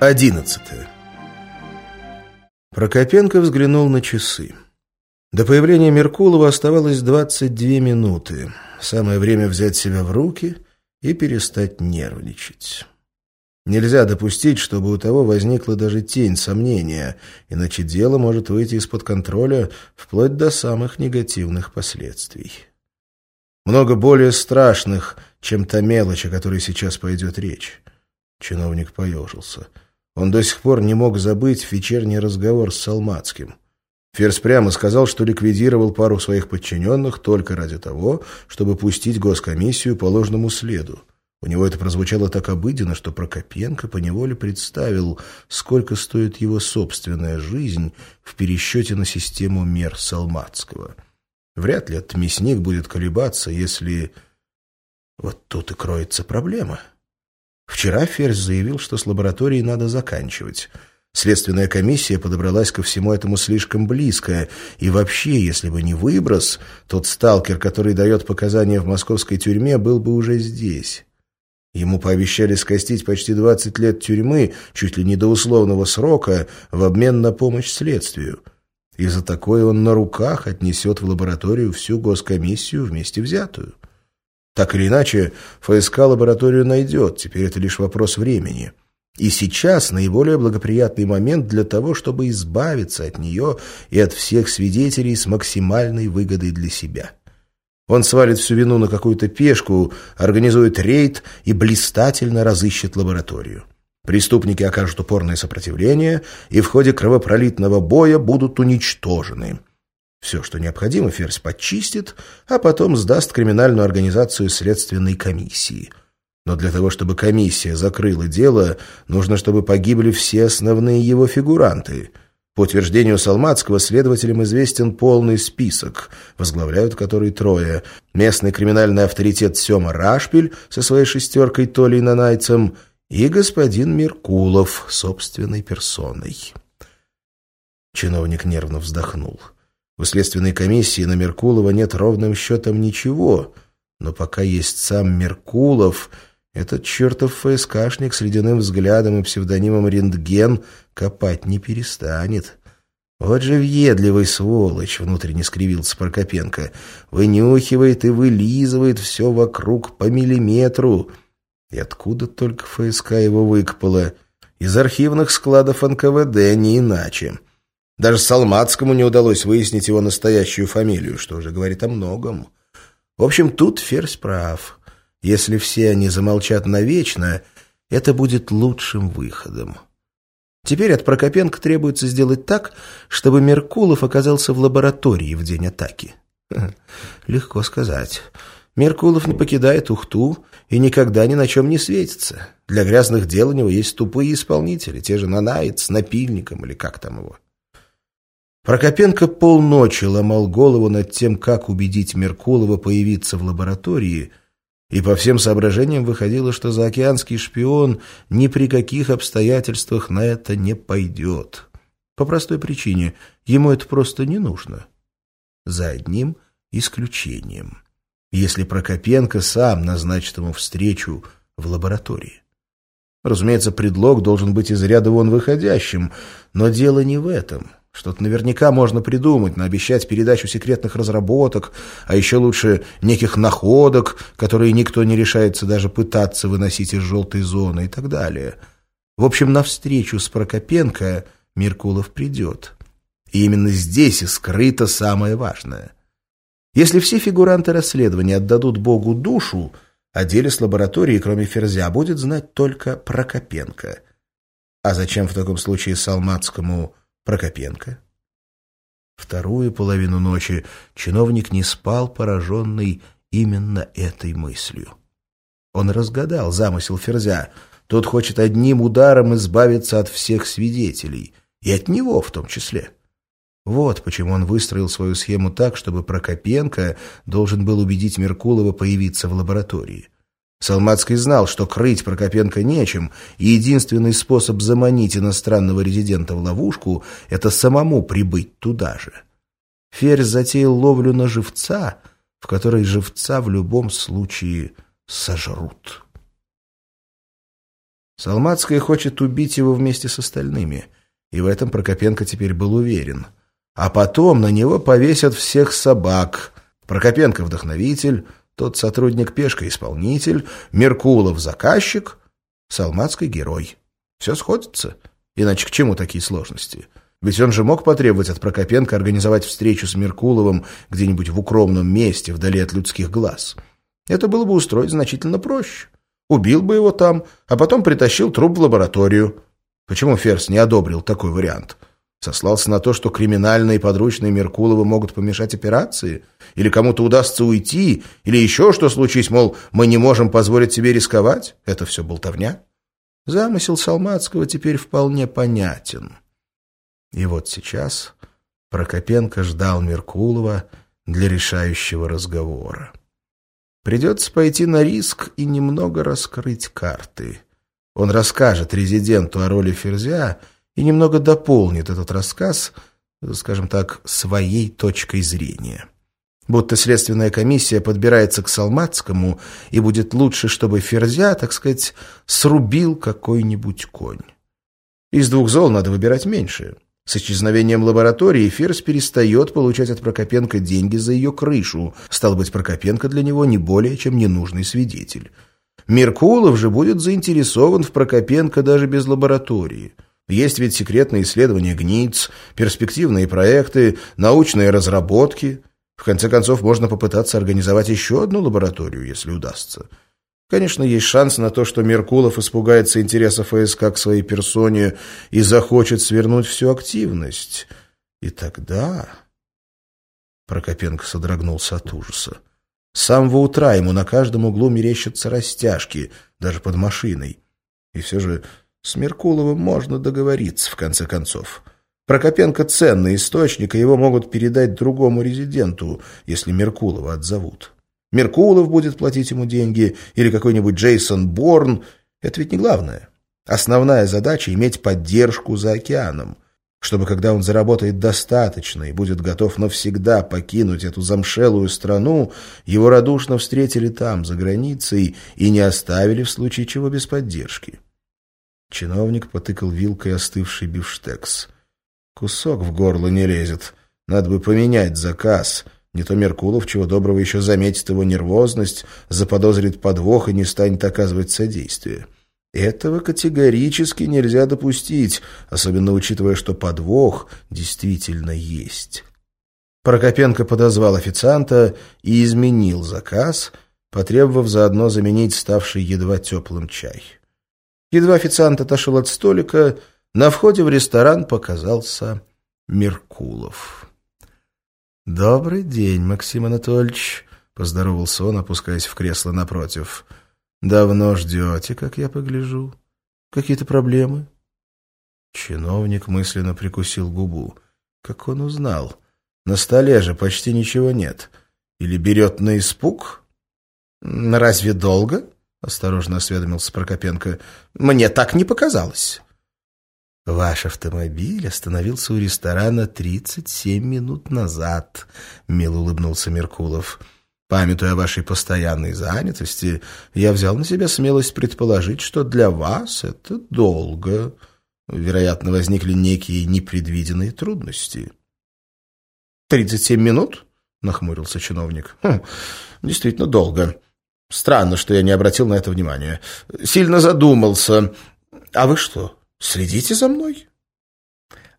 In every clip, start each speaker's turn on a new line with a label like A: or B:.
A: Одиннадцатое. Прокопенко взглянул на часы. До появления Меркулова оставалось 22 минуты. Самое время взять себя в руки и перестать нервничать. Нельзя допустить, чтобы у того возникла даже тень сомнения, иначе дело может выйти из-под контроля вплоть до самых негативных последствий. Много более страшных, чем та мелочь, о которой сейчас пойдет речь. Чиновник поежился. — он до сих пор не мог забыть вечерний разговор с Салмацким. Ферзь прямо сказал, что ликвидировал пару своих подчиненных только ради того, чтобы пустить госкомиссию по ложному следу. У него это прозвучало так обыденно, что Прокопенко поневоле представил, сколько стоит его собственная жизнь в пересчете на систему мер Салмацкого. Вряд ли этот мясник будет колебаться, если... Вот тут и кроется проблема. Вчера Ферзь заявил, что с лабораторией надо заканчивать. Следственная комиссия подобралась ко всему этому слишком близко, и вообще, если бы не выброс, тот сталкер, который дает показания в московской тюрьме, был бы уже здесь. Ему пообещали скостить почти 20 лет тюрьмы, чуть ли не до условного срока, в обмен на помощь следствию. И за такое он на руках отнесет в лабораторию всю госкомиссию вместе взятую. Так или иначе, ФСК лабораторию найдет, теперь это лишь вопрос времени. И сейчас наиболее благоприятный момент для того, чтобы избавиться от нее и от всех свидетелей с максимальной выгодой для себя. Он свалит всю вину на какую-то пешку, организует рейд и блистательно разыщет лабораторию. Преступники окажут упорное сопротивление и в ходе кровопролитного боя будут уничтожены. Все, что необходимо, Ферзь почистит, а потом сдаст криминальную организацию следственной комиссии. Но для того, чтобы комиссия закрыла дело, нужно, чтобы погибли все основные его фигуранты. По утверждению Салмацкого, следователям известен полный список, возглавляют который трое. Местный криминальный авторитет Сема Рашпиль со своей шестеркой Толей Нанайцем и господин Меркулов собственной персоной. Чиновник нервно вздохнул. У следственной комиссии на Меркулова нет ровным счетом ничего, но пока есть сам Меркулов, этот чертов ФСКшник с ледяным взглядом и псевдонимом «Рентген» копать не перестанет. «Вот же въедливый сволочь!» — внутренне скривился Прокопенко. «Вынюхивает и вылизывает все вокруг по миллиметру. И откуда только ФСК его выкопала? Из архивных складов НКВД, не иначе». Даже Салматскому не удалось выяснить его настоящую фамилию, что уже говорит о многом. В общем, тут Ферзь прав. Если все они замолчат навечно, это будет лучшим выходом. Теперь от Прокопенко требуется сделать так, чтобы Меркулов оказался в лаборатории в день атаки. Легко сказать. Меркулов не покидает Ухту и никогда ни на чем не светится. Для грязных дел у него есть тупые исполнители, те же Нанаец напильником или как там его. Прокопенко полночи ломал голову над тем, как убедить Меркулова появиться в лаборатории, и по всем соображениям выходило, что заокеанский шпион ни при каких обстоятельствах на это не пойдет. По простой причине, ему это просто не нужно. За одним исключением. Если Прокопенко сам назначит ему встречу в лаборатории. Разумеется, предлог должен быть из ряда вон выходящим, но дело не в этом. Что-то наверняка можно придумать, наобещать передачу секретных разработок, а еще лучше неких находок, которые никто не решается даже пытаться выносить из желтой зоны и так далее. В общем, на встречу с Прокопенко Меркулов придет. И именно здесь и скрыто самое важное. Если все фигуранты расследования отдадут Богу душу, о деле с лабораторией, кроме Ферзя, будет знать только Прокопенко. А зачем в таком случае Салматскому Прокопенко. Вторую половину ночи чиновник не спал, пораженный именно этой мыслью. Он разгадал замысел Ферзя. Тот хочет одним ударом избавиться от всех свидетелей, и от него в том числе. Вот почему он выстроил свою схему так, чтобы Прокопенко должен был убедить Меркулова появиться в лаборатории. Салмацкий знал, что крыть Прокопенко нечем, и единственный способ заманить иностранного резидента в ловушку — это самому прибыть туда же. Ферзь затеял ловлю на живца, в которой живца в любом случае сожрут. Салмацкая хочет убить его вместе с остальными, и в этом Прокопенко теперь был уверен. А потом на него повесят всех собак. Прокопенко — вдохновитель, тот сотрудник пешка — исполнитель, Меркулов — заказчик, Салмацкий — герой. Все сходится. Иначе к чему такие сложности? Ведь он же мог потребовать от Прокопенко организовать встречу с Меркуловым где-нибудь в укромном месте, вдали от людских глаз. Это было бы устроить значительно проще. Убил бы его там, а потом притащил труп в лабораторию. Почему Ферс не одобрил такой вариант? Сослался на то, что криминальные подручные Меркулова могут помешать операции? Или кому-то удастся уйти? Или еще что случись, мол, мы не можем позволить себе рисковать? Это все болтовня? Замысел Салматского теперь вполне понятен. И вот сейчас Прокопенко ждал Меркулова для решающего разговора. Придется пойти на риск и немного раскрыть карты. Он расскажет резиденту о роли Ферзя и немного дополнит этот рассказ, скажем так, своей точкой зрения. Будто следственная комиссия подбирается к Салматскому, и будет лучше, чтобы Ферзя, так сказать, срубил какой-нибудь конь. Из двух зол надо выбирать меньшее. С исчезновением лаборатории Ферзь перестает получать от Прокопенко деньги за ее крышу. Стал быть, Прокопенко для него не более чем ненужный свидетель. Меркулов же будет заинтересован в Прокопенко даже без лаборатории. Есть ведь секретные исследования гниц, перспективные проекты, научные разработки. В конце концов, можно попытаться организовать еще одну лабораторию, если удастся. Конечно, есть шанс на то, что Меркулов испугается интересов ФСК к своей персоне и захочет свернуть всю активность. И тогда... Прокопенко содрогнулся от ужаса. С самого утра ему на каждом углу мерещатся растяжки, даже под машиной. И все же с Меркуловым можно договориться, в конце концов. Прокопенко ценный источник, и его могут передать другому резиденту, если Меркулова отзовут. Меркулов будет платить ему деньги, или какой-нибудь Джейсон Борн. Это ведь не главное. Основная задача — иметь поддержку за океаном, чтобы, когда он заработает достаточно и будет готов навсегда покинуть эту замшелую страну, его радушно встретили там, за границей, и не оставили в случае чего без поддержки. Чиновник потыкал вилкой остывший бифштекс. Кусок в горло не лезет. Надо бы поменять заказ — не то Меркулов, чего доброго, еще заметит его нервозность, заподозрит подвох и не станет оказывать содействие. Этого категорически нельзя допустить, особенно учитывая, что подвох действительно есть. Прокопенко подозвал официанта и изменил заказ, потребовав заодно заменить ставший едва теплым чай. Едва официант отошел от столика, на входе в ресторан показался Меркулов. «Добрый день, Максим Анатольевич», — поздоровался он, опускаясь в кресло напротив. «Давно ждете, как я погляжу? Какие-то проблемы?» Чиновник мысленно прикусил губу. Как он узнал? На столе же почти ничего нет. Или берет на испуг? «Разве долго?» — осторожно осведомился Прокопенко. «Мне так не показалось». «Ваш автомобиль остановился у ресторана 37 минут назад», — мило улыбнулся Меркулов. «Памятуя о вашей постоянной занятости, я взял на себя смелость предположить, что для вас это долго. Вероятно, возникли некие непредвиденные трудности». «Тридцать семь минут?» — нахмурился чиновник. «Хм, «Действительно долго. Странно, что я не обратил на это внимания. Сильно задумался. А вы что, Следите за мной?»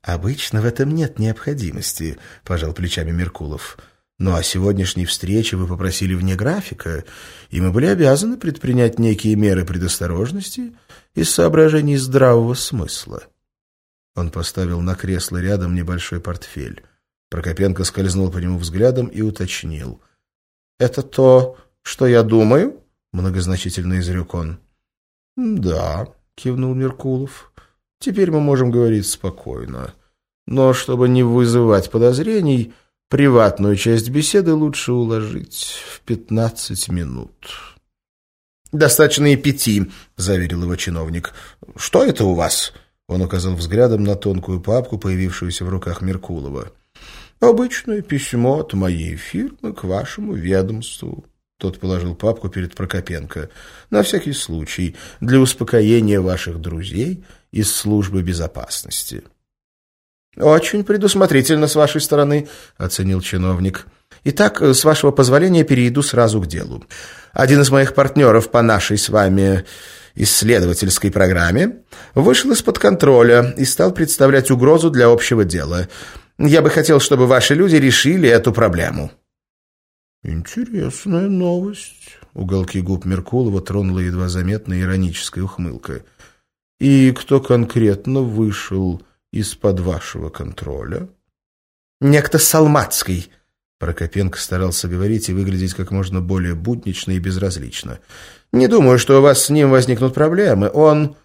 A: «Обычно в этом нет необходимости», — пожал плечами Меркулов. «Ну а сегодняшней встрече вы попросили вне графика, и мы были обязаны предпринять некие меры предосторожности из соображений здравого смысла». Он поставил на кресло рядом небольшой портфель. Прокопенко скользнул по нему взглядом и уточнил. «Это то, что я думаю?» — многозначительно изрек он. «Да», — кивнул Меркулов. Теперь мы можем говорить спокойно. Но чтобы не вызывать подозрений, приватную часть беседы лучше уложить в пятнадцать минут. «Достаточно и пяти», — заверил его чиновник. «Что это у вас?» Он указал взглядом на тонкую папку, появившуюся в руках Меркулова. «Обычное письмо от моей фирмы к вашему ведомству». Тот положил папку перед Прокопенко. «На всякий случай, для успокоения ваших друзей из службы безопасности». «Очень предусмотрительно с вашей стороны», — оценил чиновник. «Итак, с вашего позволения перейду сразу к делу. Один из моих партнеров по нашей с вами исследовательской программе вышел из-под контроля и стал представлять угрозу для общего дела. Я бы хотел, чтобы ваши люди решили эту проблему».
B: «Интересная новость», — уголки губ Меркулова тронула едва заметная ироническая ухмылка. «И кто конкретно вышел из-под вашего контроля?»
A: «Некто Салматский», Прокопенко старался говорить и выглядеть как можно более буднично и безразлично. «Не думаю, что у вас с ним возникнут проблемы. Он...»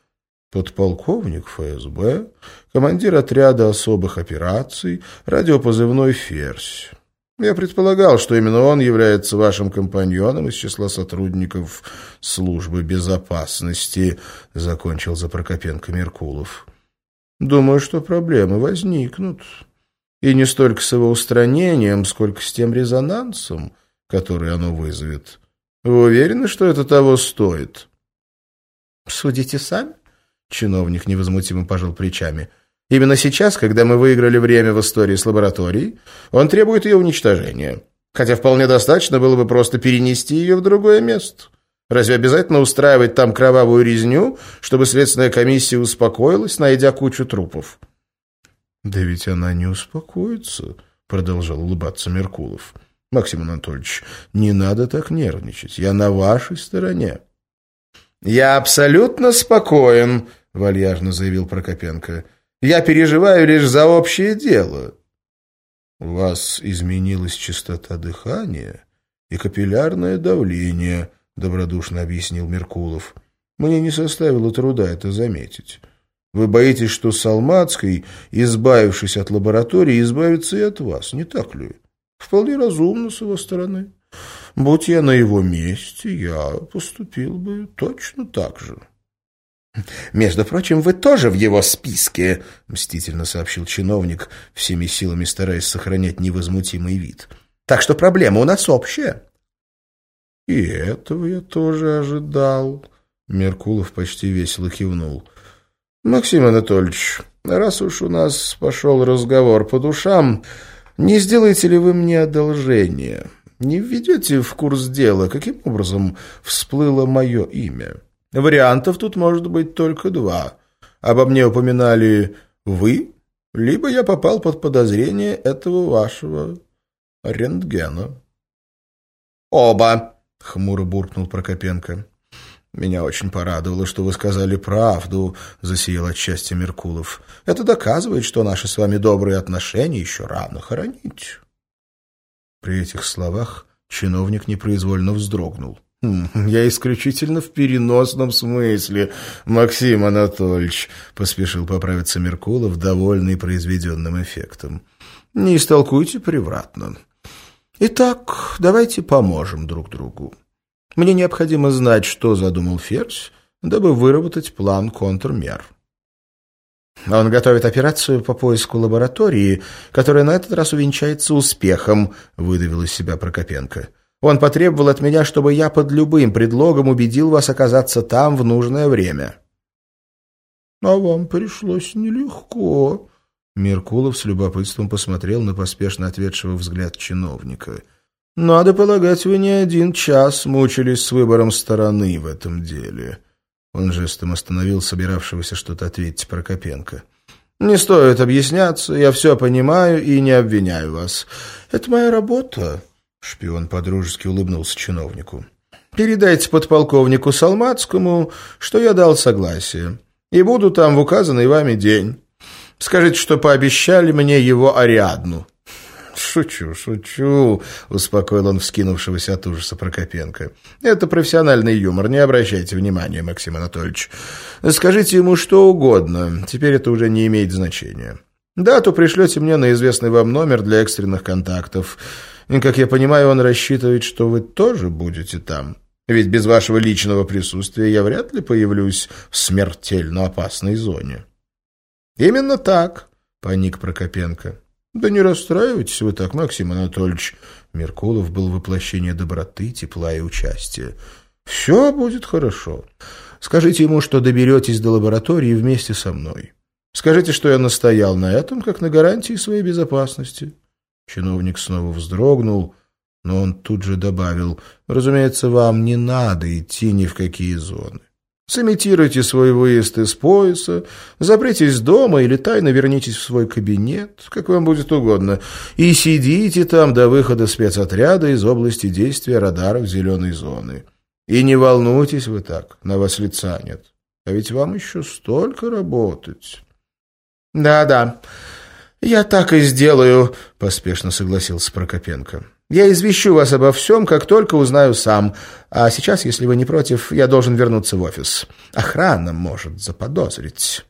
B: «Подполковник ФСБ, командир отряда особых операций, радиопозывной «Ферзь». Я предполагал, что именно он является вашим компаньоном из числа сотрудников службы безопасности, закончил за Прокопенко Меркулов. Думаю, что проблемы возникнут. И не столько с его устранением, сколько с тем резонансом, который оно вызовет. Вы уверены, что это того стоит?
A: Судите сами. Чиновник невозмутимо пожал плечами. — Именно сейчас, когда мы выиграли время в истории с лабораторией, он требует ее уничтожения. Хотя вполне достаточно было бы просто перенести ее в другое место. Разве обязательно устраивать там кровавую резню, чтобы следственная комиссия успокоилась, найдя кучу трупов?
B: «Да ведь она не успокоится», — продолжал улыбаться Меркулов. «Максим Анатольевич, не надо так нервничать. Я на вашей стороне».
A: «Я абсолютно спокоен», — вальяжно заявил Прокопенко. Я переживаю лишь за общее дело.
B: У вас изменилась частота дыхания и капиллярное давление, добродушно объяснил Меркулов. Мне не составило труда это заметить. Вы боитесь, что Салмацкой, избавившись от лаборатории, избавится и от вас, не так ли? Вполне разумно с его стороны. Будь я на его месте, я поступил бы точно так же.
A: «Между прочим, вы тоже в его списке», — мстительно сообщил чиновник, всеми силами стараясь сохранять невозмутимый вид. «Так что проблема у нас общая».
B: «И этого я тоже ожидал», — Меркулов почти весело кивнул. «Максим Анатольевич, раз уж у нас пошел разговор по душам, не сделаете ли вы мне одолжение? Не введете в курс дела, каким образом всплыло мое имя?» Вариантов тут может быть только два. Обо мне упоминали вы, либо я попал под подозрение этого вашего рентгена.
A: «Оба!» — хмуро буркнул Прокопенко. «Меня очень порадовало, что вы сказали правду», — засиял от счастья Меркулов. «Это доказывает, что наши с вами добрые отношения еще рано хоронить».
B: При этих словах чиновник непроизвольно вздрогнул. «Я исключительно в переносном смысле, Максим Анатольевич», — поспешил поправиться Меркулов, довольный произведенным эффектом. «Не истолкуйте превратно. Итак, давайте поможем друг другу. Мне необходимо знать, что задумал Ферзь, дабы выработать план контрмер».
A: Он готовит операцию по поиску лаборатории, которая на этот раз увенчается успехом, выдавил из себя Прокопенко. Он потребовал от меня, чтобы я под любым предлогом убедил вас оказаться там в нужное время».
B: «А вам пришлось нелегко». Меркулов с любопытством посмотрел на поспешно ответшего взгляд чиновника. «Надо полагать, вы не один час мучились с выбором стороны в этом деле». Он жестом остановил собиравшегося что-то ответить Прокопенко. «Не стоит объясняться, я все понимаю и не обвиняю вас. Это моя работа». Шпион подружески улыбнулся чиновнику. «Передайте подполковнику Салматскому, что я дал согласие, и буду там в указанный вами день. Скажите, что пообещали мне его Ариадну». «Шучу, шучу», — успокоил он вскинувшегося от ужаса Прокопенко. «Это профессиональный юмор, не обращайте внимания, Максим Анатольевич. Скажите ему что угодно, теперь это уже не имеет значения. Дату пришлете мне на известный вам номер для экстренных контактов». И, как я понимаю, он рассчитывает, что вы тоже будете там. Ведь без вашего личного присутствия я вряд ли появлюсь в смертельно опасной зоне. Именно так, паник Прокопенко. Да не расстраивайтесь вы так, Максим Анатольевич, Меркулов был воплощение доброты, тепла и участия. «Все будет хорошо. Скажите ему, что доберетесь до лаборатории вместе со мной. Скажите, что я настоял на этом, как на гарантии своей безопасности». Чиновник снова вздрогнул, но он тут же добавил, «Разумеется, вам не надо идти ни в какие зоны. Сымитируйте свой выезд из пояса, запритесь дома или тайно вернитесь в свой кабинет, как вам будет угодно, и сидите там до выхода спецотряда из области действия радаров зеленой зоны. И не волнуйтесь вы так, на вас лица нет. А ведь вам еще столько работать. «Да-да, я так и сделаю», — поспешно согласился Прокопенко. Я извещу вас обо всем, как только узнаю сам. А сейчас, если вы не против, я должен вернуться в офис. Охрана может заподозрить».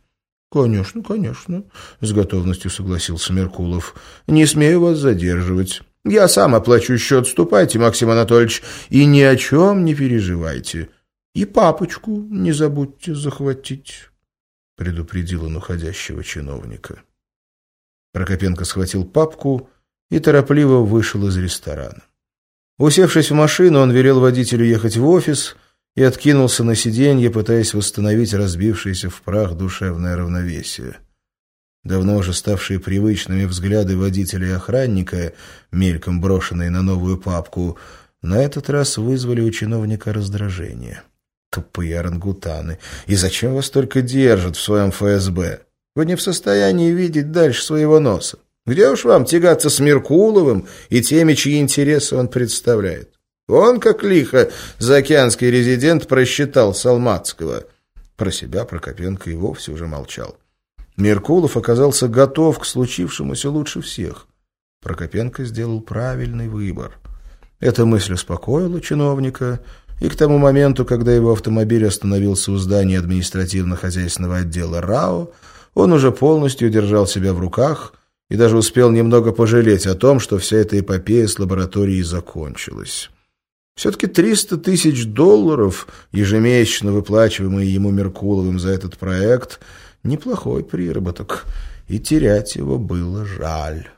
B: «Конечно, конечно», — с готовностью согласился Меркулов. «Не смею вас задерживать. Я сам оплачу счет. Ступайте, Максим Анатольевич, и ни о чем не переживайте. И папочку не забудьте захватить», — предупредил он уходящего чиновника. Прокопенко схватил папку и торопливо вышел из ресторана. Усевшись в машину, он велел водителю ехать в офис и откинулся на сиденье, пытаясь восстановить разбившееся в прах душевное равновесие. Давно уже ставшие привычными взгляды водителя и охранника, мельком брошенные на новую папку, на этот раз вызвали у чиновника раздражение. Тупые орангутаны! И зачем вас только держат в своем ФСБ? Вы не в состоянии видеть дальше своего носа. Где уж вам тягаться с Меркуловым и теми, чьи интересы он представляет? Он, как лихо, заокеанский резидент просчитал Салматского. Про себя Прокопенко и вовсе уже молчал. Меркулов оказался готов к случившемуся лучше всех. Прокопенко сделал правильный выбор. Эта мысль успокоила чиновника, и к тому моменту, когда его автомобиль остановился у здания административно-хозяйственного отдела РАО, он уже полностью держал себя в руках – и даже успел немного пожалеть о том, что вся эта эпопея с лабораторией закончилась. Все-таки 300 тысяч долларов, ежемесячно выплачиваемые ему Меркуловым за этот проект, неплохой приработок, и терять его было жаль.